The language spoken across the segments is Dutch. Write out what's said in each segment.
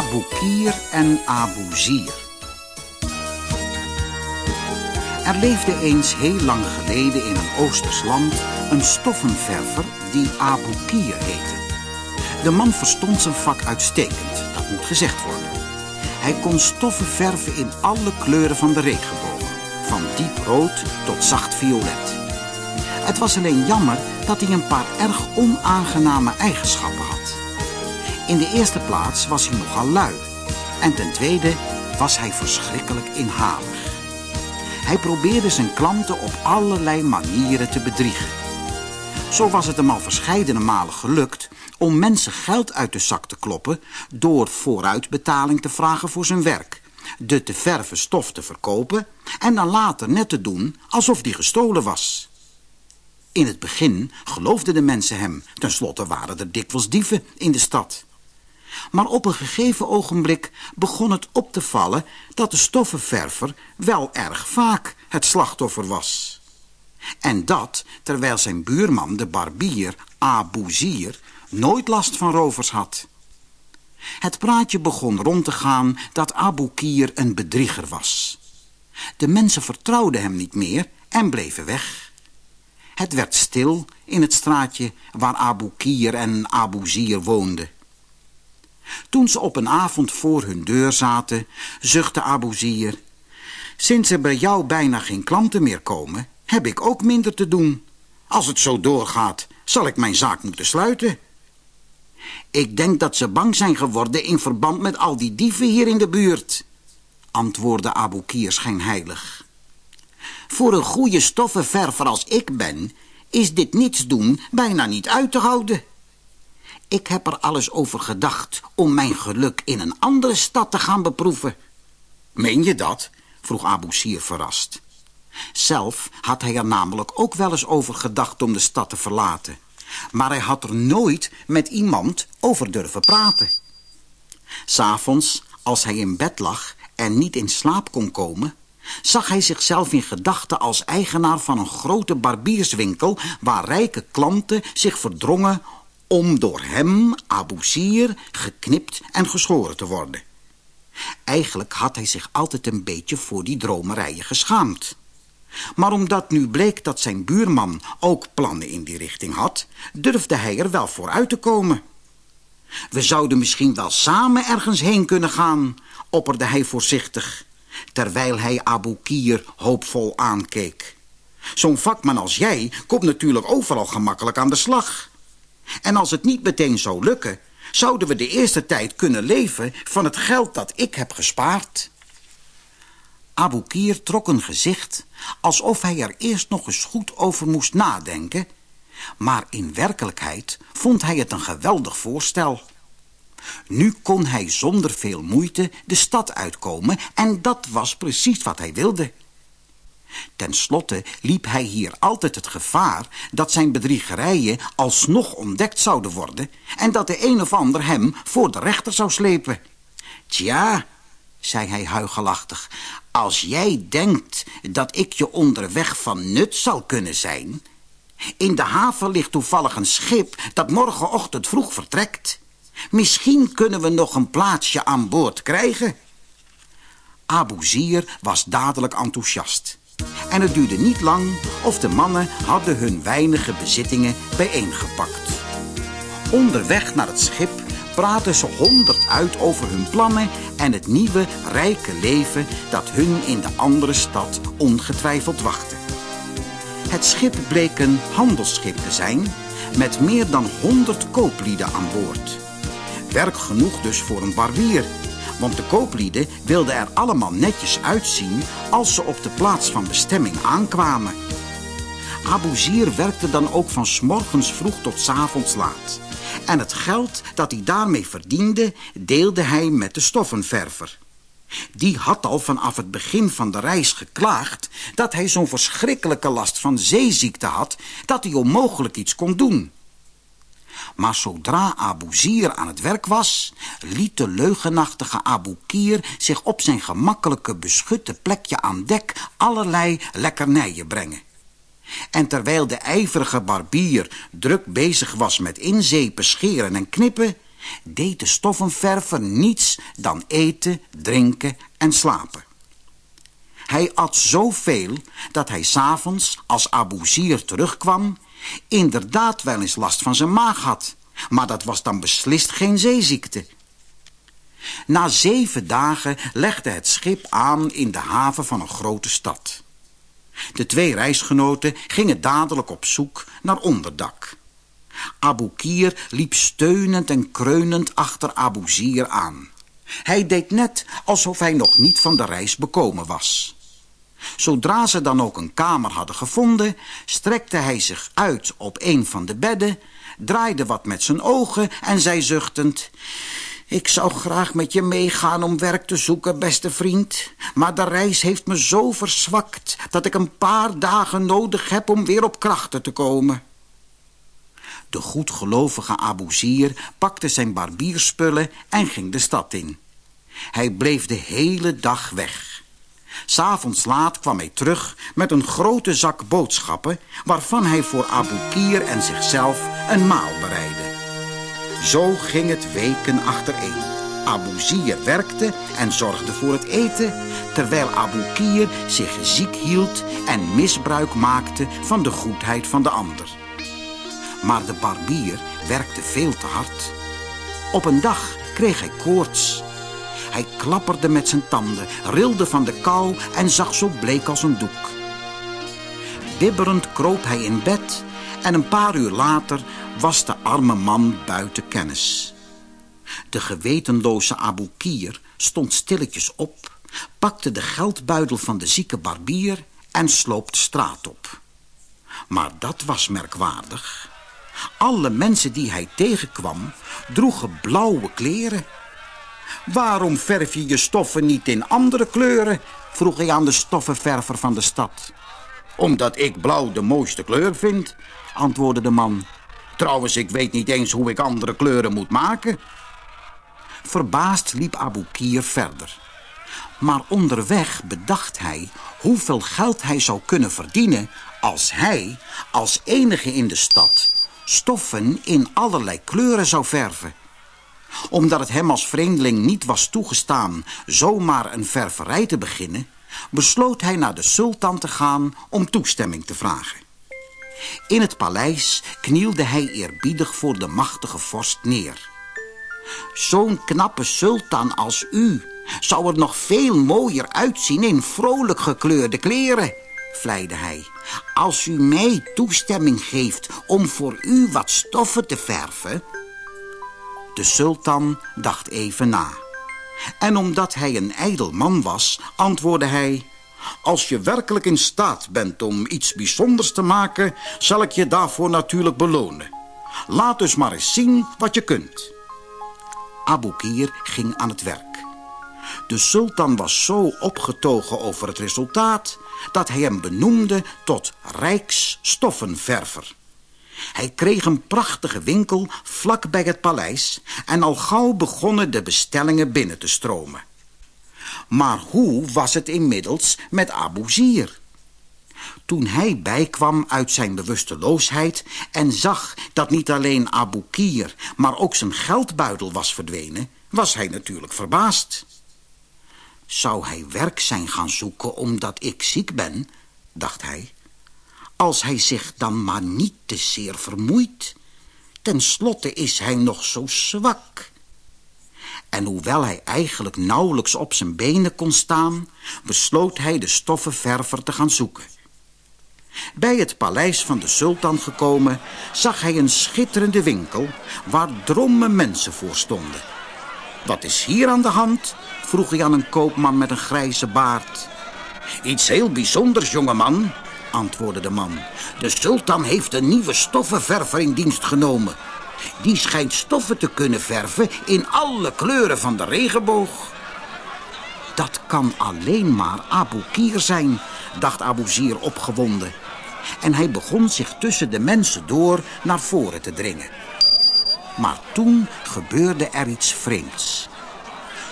Abu Kier en Abu Zier. Er leefde eens heel lang geleden in een Oosters land een stoffenverver die Abu Kier heette. De man verstond zijn vak uitstekend, dat moet gezegd worden. Hij kon stoffen verven in alle kleuren van de regenboog, van diep rood tot zacht violet. Het was alleen jammer dat hij een paar erg onaangename eigenschappen had. In de eerste plaats was hij nogal lui. En ten tweede was hij verschrikkelijk inhalig. Hij probeerde zijn klanten op allerlei manieren te bedriegen. Zo was het hem al verscheidene malen gelukt om mensen geld uit de zak te kloppen... door vooruitbetaling te vragen voor zijn werk. De te verven stof te verkopen en dan later net te doen alsof die gestolen was. In het begin geloofden de mensen hem. Ten slotte waren er dikwijls dieven in de stad. Maar op een gegeven ogenblik begon het op te vallen... dat de stoffenverver wel erg vaak het slachtoffer was. En dat terwijl zijn buurman, de barbier Abu Zier... nooit last van rovers had. Het praatje begon rond te gaan dat Abu Kier een bedrieger was. De mensen vertrouwden hem niet meer en bleven weg. Het werd stil in het straatje waar Abu Kier en Abu Zier woonden. Toen ze op een avond voor hun deur zaten, zuchtte Abu Zier... Sinds er bij jou bijna geen klanten meer komen, heb ik ook minder te doen. Als het zo doorgaat, zal ik mijn zaak moeten sluiten. Ik denk dat ze bang zijn geworden in verband met al die dieven hier in de buurt, antwoordde Abu Kier schijnheilig. Voor een goede stoffenverver als ik ben, is dit niets doen bijna niet uit te houden. Ik heb er alles over gedacht om mijn geluk in een andere stad te gaan beproeven. Meen je dat? vroeg Abu Sir verrast. Zelf had hij er namelijk ook wel eens over gedacht om de stad te verlaten. Maar hij had er nooit met iemand over durven praten. S'avonds, als hij in bed lag en niet in slaap kon komen... zag hij zichzelf in gedachten als eigenaar van een grote barbierswinkel... waar rijke klanten zich verdrongen om door hem, Abu Sir, geknipt en geschoren te worden. Eigenlijk had hij zich altijd een beetje voor die dromerijen geschaamd. Maar omdat nu bleek dat zijn buurman ook plannen in die richting had... durfde hij er wel voor uit te komen. We zouden misschien wel samen ergens heen kunnen gaan, opperde hij voorzichtig... terwijl hij Abu Kier hoopvol aankeek. Zo'n vakman als jij komt natuurlijk overal gemakkelijk aan de slag... En als het niet meteen zou lukken, zouden we de eerste tijd kunnen leven van het geld dat ik heb gespaard. Abu Kier trok een gezicht alsof hij er eerst nog eens goed over moest nadenken, maar in werkelijkheid vond hij het een geweldig voorstel. Nu kon hij zonder veel moeite de stad uitkomen en dat was precies wat hij wilde. Ten slotte liep hij hier altijd het gevaar dat zijn bedriegerijen alsnog ontdekt zouden worden en dat de een of ander hem voor de rechter zou slepen. Tja, zei hij huigelachtig, als jij denkt dat ik je onderweg van nut zal kunnen zijn... In de haven ligt toevallig een schip dat morgenochtend vroeg vertrekt. Misschien kunnen we nog een plaatsje aan boord krijgen. Abu Zier was dadelijk enthousiast. En het duurde niet lang of de mannen hadden hun weinige bezittingen bijeengepakt. Onderweg naar het schip praten ze honderd uit over hun plannen en het nieuwe, rijke leven dat hun in de andere stad ongetwijfeld wachtte. Het schip bleek een handelsschip te zijn met meer dan honderd kooplieden aan boord. Werk genoeg dus voor een barbier want de kooplieden wilden er allemaal netjes uitzien als ze op de plaats van bestemming aankwamen. Abu Zier werkte dan ook van morgens vroeg tot s avonds laat. En het geld dat hij daarmee verdiende, deelde hij met de stoffenverver. Die had al vanaf het begin van de reis geklaagd dat hij zo'n verschrikkelijke last van zeeziekte had dat hij onmogelijk iets kon doen. Maar zodra Abu Zir aan het werk was, liet de leugenachtige Abu Kier zich op zijn gemakkelijke beschutte plekje aan dek allerlei lekkernijen brengen. En terwijl de ijverige barbier druk bezig was met inzepen, scheren en knippen, deed de stoffenverver niets dan eten, drinken en slapen. Hij at zoveel dat hij s'avonds, als Abu Zir terugkwam... inderdaad wel eens last van zijn maag had. Maar dat was dan beslist geen zeeziekte. Na zeven dagen legde het schip aan in de haven van een grote stad. De twee reisgenoten gingen dadelijk op zoek naar onderdak. Abu Kier liep steunend en kreunend achter Abu Zir aan. Hij deed net alsof hij nog niet van de reis bekomen was. Zodra ze dan ook een kamer hadden gevonden, strekte hij zich uit op een van de bedden, draaide wat met zijn ogen en zei zuchtend... Ik zou graag met je meegaan om werk te zoeken, beste vriend. Maar de reis heeft me zo verzwakt dat ik een paar dagen nodig heb om weer op krachten te komen. De goedgelovige Abouzir pakte zijn barbierspullen en ging de stad in. Hij bleef de hele dag weg. S'avonds laat kwam hij terug met een grote zak boodschappen... waarvan hij voor Aboukir en zichzelf een maal bereidde. Zo ging het weken achtereen. Abouzir werkte en zorgde voor het eten... terwijl Aboukir zich ziek hield en misbruik maakte van de goedheid van de ander. Maar de barbier werkte veel te hard. Op een dag kreeg hij koorts. Hij klapperde met zijn tanden, rilde van de kou en zag zo bleek als een doek. Bibberend kroop hij in bed en een paar uur later was de arme man buiten kennis. De gewetenloze Aboukir stond stilletjes op, pakte de geldbuidel van de zieke barbier en sloop de straat op. Maar dat was merkwaardig. Alle mensen die hij tegenkwam droegen blauwe kleren. Waarom verf je je stoffen niet in andere kleuren? vroeg hij aan de stoffenverver van de stad. Omdat ik blauw de mooiste kleur vind, antwoordde de man. Trouwens, ik weet niet eens hoe ik andere kleuren moet maken. Verbaasd liep Abu Kier verder. Maar onderweg bedacht hij hoeveel geld hij zou kunnen verdienen... als hij, als enige in de stad, stoffen in allerlei kleuren zou verven. Omdat het hem als vreemdeling niet was toegestaan zomaar een ververij te beginnen... besloot hij naar de sultan te gaan om toestemming te vragen. In het paleis knielde hij eerbiedig voor de machtige vorst neer. Zo'n knappe sultan als u zou er nog veel mooier uitzien in vrolijk gekleurde kleren, vleide hij. Als u mij toestemming geeft om voor u wat stoffen te verven... De sultan dacht even na. En omdat hij een ijdel man was, antwoordde hij... Als je werkelijk in staat bent om iets bijzonders te maken... zal ik je daarvoor natuurlijk belonen. Laat dus maar eens zien wat je kunt. Aboukir ging aan het werk. De sultan was zo opgetogen over het resultaat... dat hij hem benoemde tot rijksstoffenverver. Hij kreeg een prachtige winkel vlak bij het paleis... en al gauw begonnen de bestellingen binnen te stromen. Maar hoe was het inmiddels met Abu Zir? Toen hij bijkwam uit zijn bewusteloosheid en zag dat niet alleen Abu Kier, maar ook zijn geldbuidel was verdwenen, was hij natuurlijk verbaasd. Zou hij werk zijn gaan zoeken omdat ik ziek ben, dacht hij. Als hij zich dan maar niet te zeer vermoeit. Ten slotte is hij nog zo zwak. En hoewel hij eigenlijk nauwelijks op zijn benen kon staan... besloot hij de stoffenverver te gaan zoeken. Bij het paleis van de sultan gekomen... zag hij een schitterende winkel waar drommen mensen voor stonden. Wat is hier aan de hand? vroeg hij aan een koopman met een grijze baard. Iets heel bijzonders, jongeman, antwoordde de man. De sultan heeft een nieuwe stoffenverver in dienst genomen... Die schijnt stoffen te kunnen verven in alle kleuren van de regenboog. Dat kan alleen maar Abu Kier zijn, dacht Abu Zir opgewonden. En hij begon zich tussen de mensen door naar voren te dringen. Maar toen gebeurde er iets vreemds.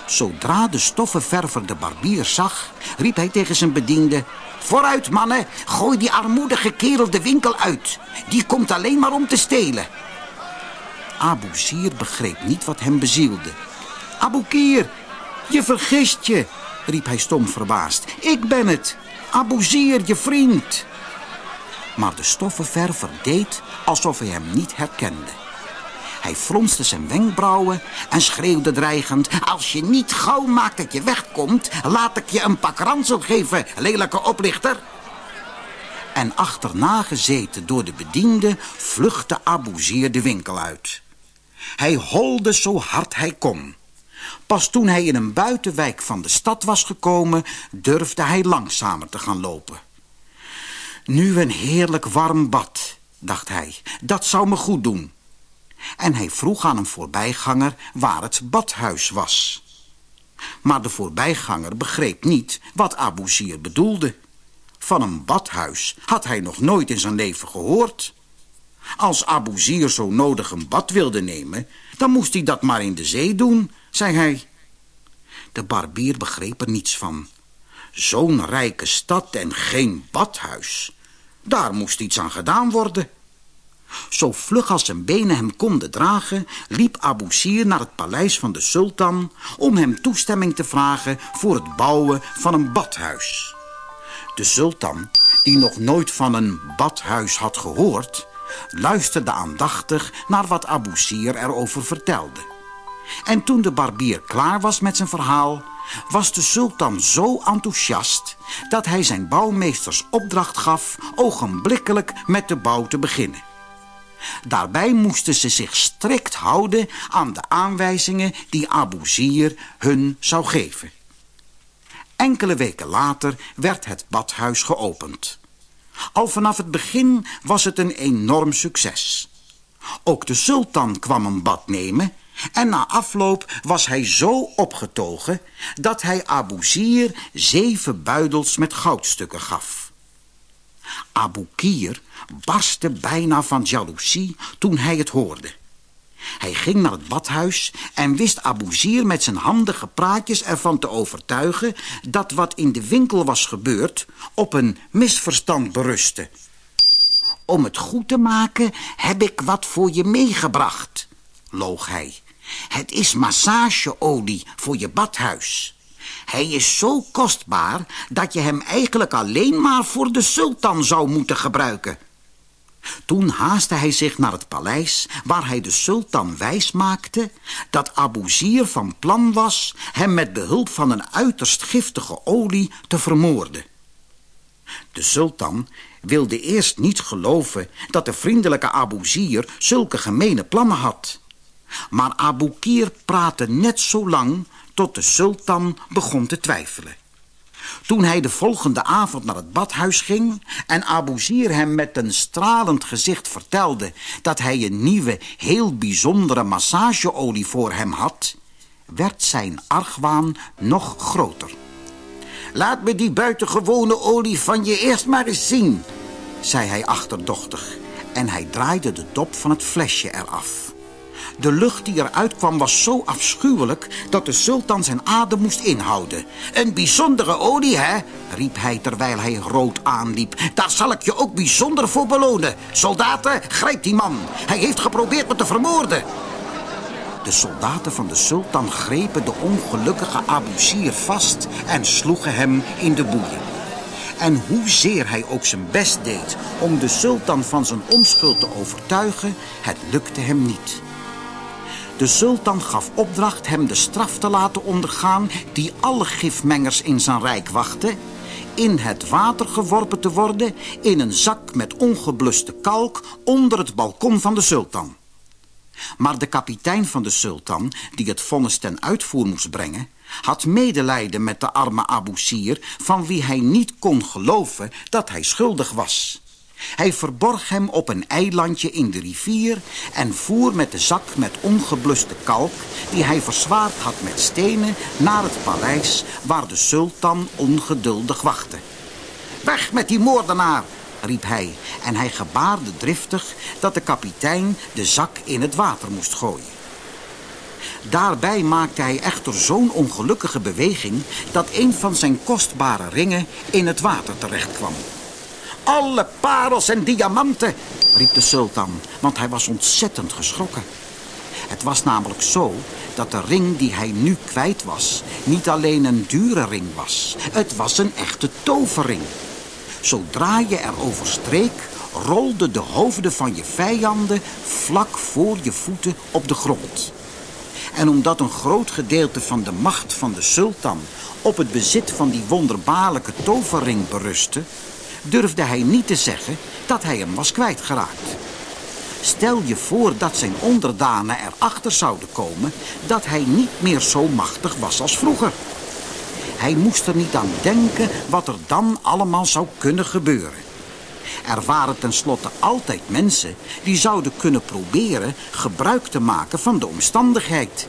Zodra de stoffenverver de barbier zag, riep hij tegen zijn bediende... Vooruit, mannen, gooi die armoedige kerel de winkel uit. Die komt alleen maar om te stelen. Abuzir begreep niet wat hem bezielde. Aboukir, je vergist je, riep hij stom verbaasd. Ik ben het, Abuzir, je vriend. Maar de stoffenverver deed alsof hij hem niet herkende. Hij fronste zijn wenkbrauwen en schreeuwde dreigend... Als je niet gauw maakt dat je wegkomt... laat ik je een pak ransel geven, lelijke oplichter. En achterna gezeten door de bediende... vluchtte Abouzir de winkel uit. Hij holde zo hard hij kon. Pas toen hij in een buitenwijk van de stad was gekomen... durfde hij langzamer te gaan lopen. Nu een heerlijk warm bad, dacht hij. Dat zou me goed doen. En hij vroeg aan een voorbijganger waar het badhuis was. Maar de voorbijganger begreep niet wat Abouzir bedoelde. Van een badhuis had hij nog nooit in zijn leven gehoord. Als Abouzir zo nodig een bad wilde nemen, dan moest hij dat maar in de zee doen, zei hij. De barbier begreep er niets van. Zo'n rijke stad en geen badhuis. Daar moest iets aan gedaan worden. Zo vlug als zijn benen hem konden dragen... liep Abu Sir naar het paleis van de sultan... om hem toestemming te vragen voor het bouwen van een badhuis. De sultan, die nog nooit van een badhuis had gehoord... luisterde aandachtig naar wat Abu Sir erover vertelde. En toen de barbier klaar was met zijn verhaal... was de sultan zo enthousiast... dat hij zijn bouwmeesters opdracht gaf... ogenblikkelijk met de bouw te beginnen. Daarbij moesten ze zich strikt houden aan de aanwijzingen die Abu Zir hun zou geven. Enkele weken later werd het badhuis geopend. Al vanaf het begin was het een enorm succes. Ook de sultan kwam een bad nemen en na afloop was hij zo opgetogen dat hij Abu Zir zeven buidels met goudstukken gaf. Abu Kier barstte bijna van jaloezie toen hij het hoorde. Hij ging naar het badhuis en wist Abouzir met zijn handige praatjes ervan te overtuigen... dat wat in de winkel was gebeurd op een misverstand berustte. Om het goed te maken heb ik wat voor je meegebracht, loog hij. Het is massageolie voor je badhuis. Hij is zo kostbaar dat je hem eigenlijk alleen maar voor de sultan zou moeten gebruiken. Toen haastte hij zich naar het paleis waar hij de sultan wijs maakte dat Abouzir van plan was hem met behulp van een uiterst giftige olie te vermoorden. De sultan wilde eerst niet geloven dat de vriendelijke Abouzir zulke gemene plannen had. Maar Aboukir praatte net zo lang tot de sultan begon te twijfelen. Toen hij de volgende avond naar het badhuis ging... en Abouzir hem met een stralend gezicht vertelde... dat hij een nieuwe, heel bijzondere massageolie voor hem had... werd zijn argwaan nog groter. Laat me die buitengewone olie van je eerst maar eens zien... zei hij achterdochtig en hij draaide de dop van het flesje eraf. De lucht die eruit kwam was zo afschuwelijk dat de sultan zijn adem moest inhouden. Een bijzondere olie, hè? riep hij terwijl hij rood aanliep. Daar zal ik je ook bijzonder voor belonen. Soldaten, grijp die man. Hij heeft geprobeerd me te vermoorden. De soldaten van de sultan grepen de ongelukkige Abu Sir vast en sloegen hem in de boeien. En hoezeer hij ook zijn best deed om de sultan van zijn onschuld te overtuigen, het lukte hem niet. De sultan gaf opdracht hem de straf te laten ondergaan... die alle gifmengers in zijn rijk wachten... in het water geworpen te worden... in een zak met ongebluste kalk onder het balkon van de sultan. Maar de kapitein van de sultan, die het vonnis ten uitvoer moest brengen... had medelijden met de arme Abu van wie hij niet kon geloven dat hij schuldig was... Hij verborg hem op een eilandje in de rivier en voer met de zak met ongebluste kalk, die hij verzwaard had met stenen, naar het paleis waar de sultan ongeduldig wachtte. Weg met die moordenaar, riep hij en hij gebaarde driftig dat de kapitein de zak in het water moest gooien. Daarbij maakte hij echter zo'n ongelukkige beweging dat een van zijn kostbare ringen in het water terechtkwam. Alle parels en diamanten, riep de sultan, want hij was ontzettend geschrokken. Het was namelijk zo dat de ring die hij nu kwijt was... niet alleen een dure ring was. Het was een echte toverring. Zodra je erover streek, rolden de hoofden van je vijanden... vlak voor je voeten op de grond. En omdat een groot gedeelte van de macht van de sultan... op het bezit van die wonderbaarlijke toverring berustte... durfde hij niet te zeggen dat hij hem was kwijtgeraakt. Stel je voor dat zijn onderdanen erachter zouden komen... dat hij niet meer zo machtig was als vroeger. Hij moest er niet aan denken wat er dan allemaal zou kunnen gebeuren. Er waren tenslotte altijd mensen die zouden kunnen proberen gebruik te maken van de omstandigheid.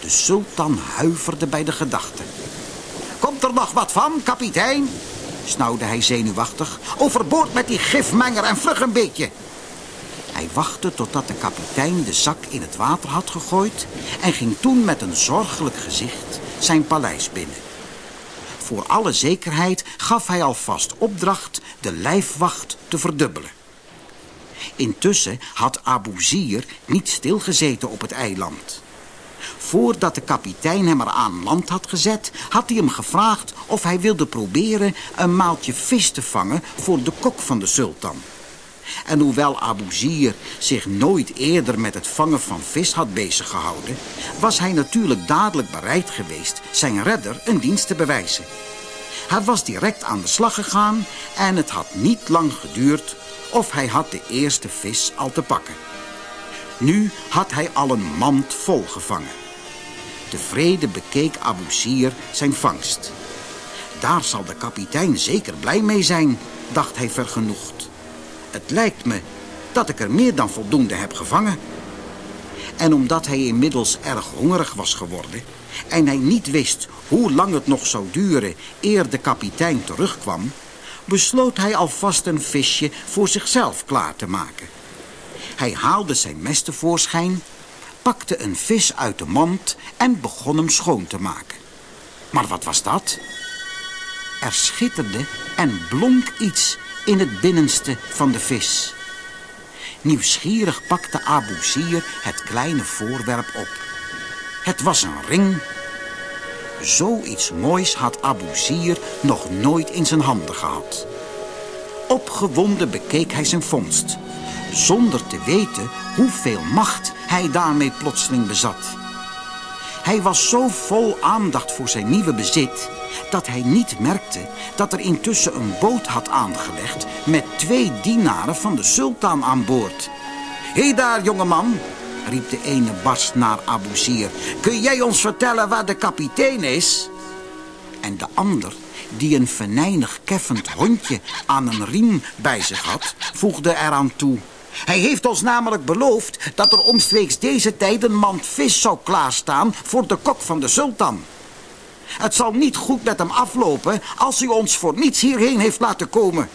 De sultan huiverde bij de gedachte. Komt er nog wat van, kapitein? Snauwde hij zenuwachtig. Overboord met die gifmenger en vlug een beetje. Hij wachtte totdat de kapitein de zak in het water had gegooid... en ging toen met een zorgelijk gezicht zijn paleis binnen. Voor alle zekerheid gaf hij alvast opdracht de lijfwacht te verdubbelen. Intussen had Abu niet stilgezeten op het eiland. Voordat de kapitein hem er aan land had gezet... had hij hem gevraagd of hij wilde proberen een maaltje vis te vangen... voor de kok van de sultan. En hoewel Abu Zir zich nooit eerder met het vangen van vis had bezig gehouden... was hij natuurlijk dadelijk bereid geweest zijn redder een dienst te bewijzen. Hij was direct aan de slag gegaan en het had niet lang geduurd of hij had de eerste vis al te pakken. Nu had hij al een mand vol gevangen. Tevreden bekeek Abu zijn vangst. Daar zal de kapitein zeker blij mee zijn, dacht hij vergenoegd. Het lijkt me dat ik er meer dan voldoende heb gevangen. En omdat hij inmiddels erg hongerig was geworden... en hij niet wist hoe lang het nog zou duren eer de kapitein terugkwam... besloot hij alvast een visje voor zichzelf klaar te maken. Hij haalde zijn mes tevoorschijn, pakte een vis uit de mand en begon hem schoon te maken. Maar wat was dat? Er schitterde en blonk iets in het binnenste van de vis. Nieuwsgierig pakte Abu Sir het kleine voorwerp op. Het was een ring. Zoiets moois had Abu Sir nog nooit in zijn handen gehad. Opgewonden bekeek hij zijn vondst, zonder te weten hoeveel macht hij daarmee plotseling bezat. Hij was zo vol aandacht voor zijn nieuwe bezit dat hij niet merkte dat er intussen een boot had aangelegd met twee dienaren van de sultan aan boord. Hé hey daar, jongeman, riep de ene barst naar Abu Sir. Kun jij ons vertellen waar de kapitein is? En de ander, die een venijnig keffend hondje aan een riem bij zich had, voegde eraan toe... Hij heeft ons namelijk beloofd dat er omstreeks deze tijd een mand vis zou klaarstaan voor de kok van de sultan. Het zal niet goed met hem aflopen als hij ons voor niets hierheen heeft laten komen.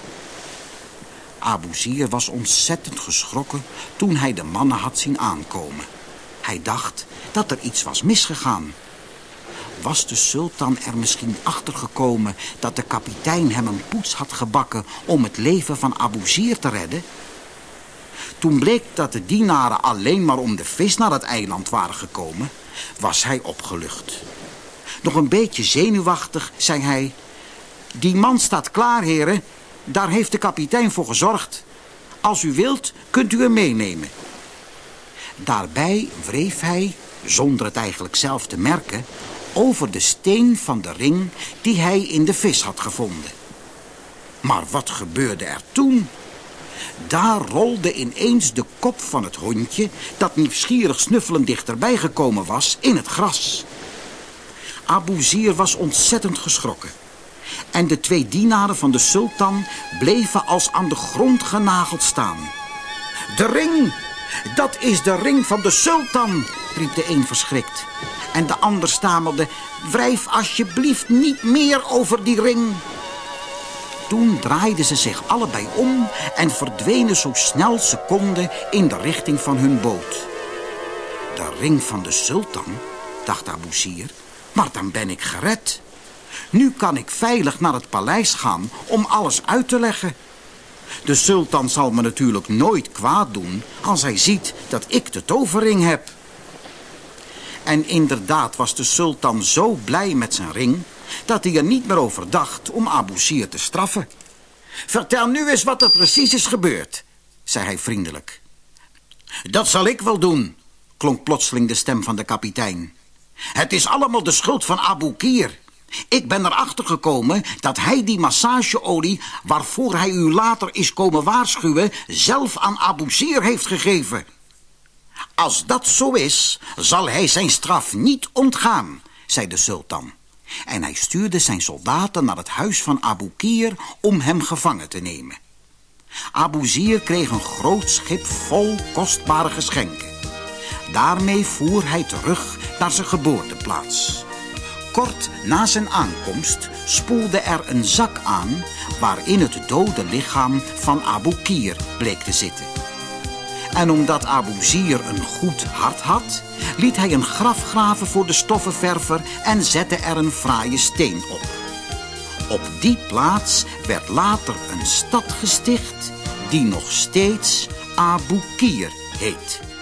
Abu Zir was ontzettend geschrokken toen hij de mannen had zien aankomen. Hij dacht dat er iets was misgegaan. Was de sultan er misschien achter gekomen dat de kapitein hem een poets had gebakken om het leven van Abu Zir te redden? Toen bleek dat de dienaren alleen maar om de vis naar het eiland waren gekomen, was hij opgelucht. Nog een beetje zenuwachtig zei hij... Die man staat klaar, heren. Daar heeft de kapitein voor gezorgd. Als u wilt, kunt u hem meenemen. Daarbij wreef hij, zonder het eigenlijk zelf te merken... over de steen van de ring die hij in de vis had gevonden. Maar wat gebeurde er toen? Daar rolde ineens de kop van het hondje... dat nieuwsgierig snuffelend dichterbij gekomen was, in het gras. Abu Zir was ontzettend geschrokken. En de twee dienaren van de sultan bleven als aan de grond genageld staan. De ring! Dat is de ring van de sultan, riep de een verschrikt. En de ander stamelde, wrijf alsjeblieft niet meer over die ring. Toen draaiden ze zich allebei om en verdwenen zo snel ze konden in de richting van hun boot. De ring van de sultan, dacht Abu maar dan ben ik gered. Nu kan ik veilig naar het paleis gaan om alles uit te leggen. De sultan zal me natuurlijk nooit kwaad doen als hij ziet dat ik de tovering heb. En inderdaad was de sultan zo blij met zijn ring... dat hij er niet meer over dacht om Abu Sir te straffen. Vertel nu eens wat er precies is gebeurd, zei hij vriendelijk. Dat zal ik wel doen, klonk plotseling de stem van de kapitein. Het is allemaal de schuld van Abu Kir. Ik ben erachter gekomen dat hij die massageolie... waarvoor hij u later is komen waarschuwen... zelf aan Abu Sir heeft gegeven. Als dat zo is, zal hij zijn straf niet ontgaan, zei de sultan. En hij stuurde zijn soldaten naar het huis van Abu Kir om hem gevangen te nemen. Abu Zir kreeg een groot schip vol kostbare geschenken. Daarmee voer hij terug naar zijn geboorteplaats. Kort na zijn aankomst spoelde er een zak aan... waarin het dode lichaam van Abu Kir bleek te zitten. En omdat Abu Zir een goed hart had... liet hij een graf graven voor de stoffenverver... en zette er een fraaie steen op. Op die plaats werd later een stad gesticht... die nog steeds Abu Kir heet.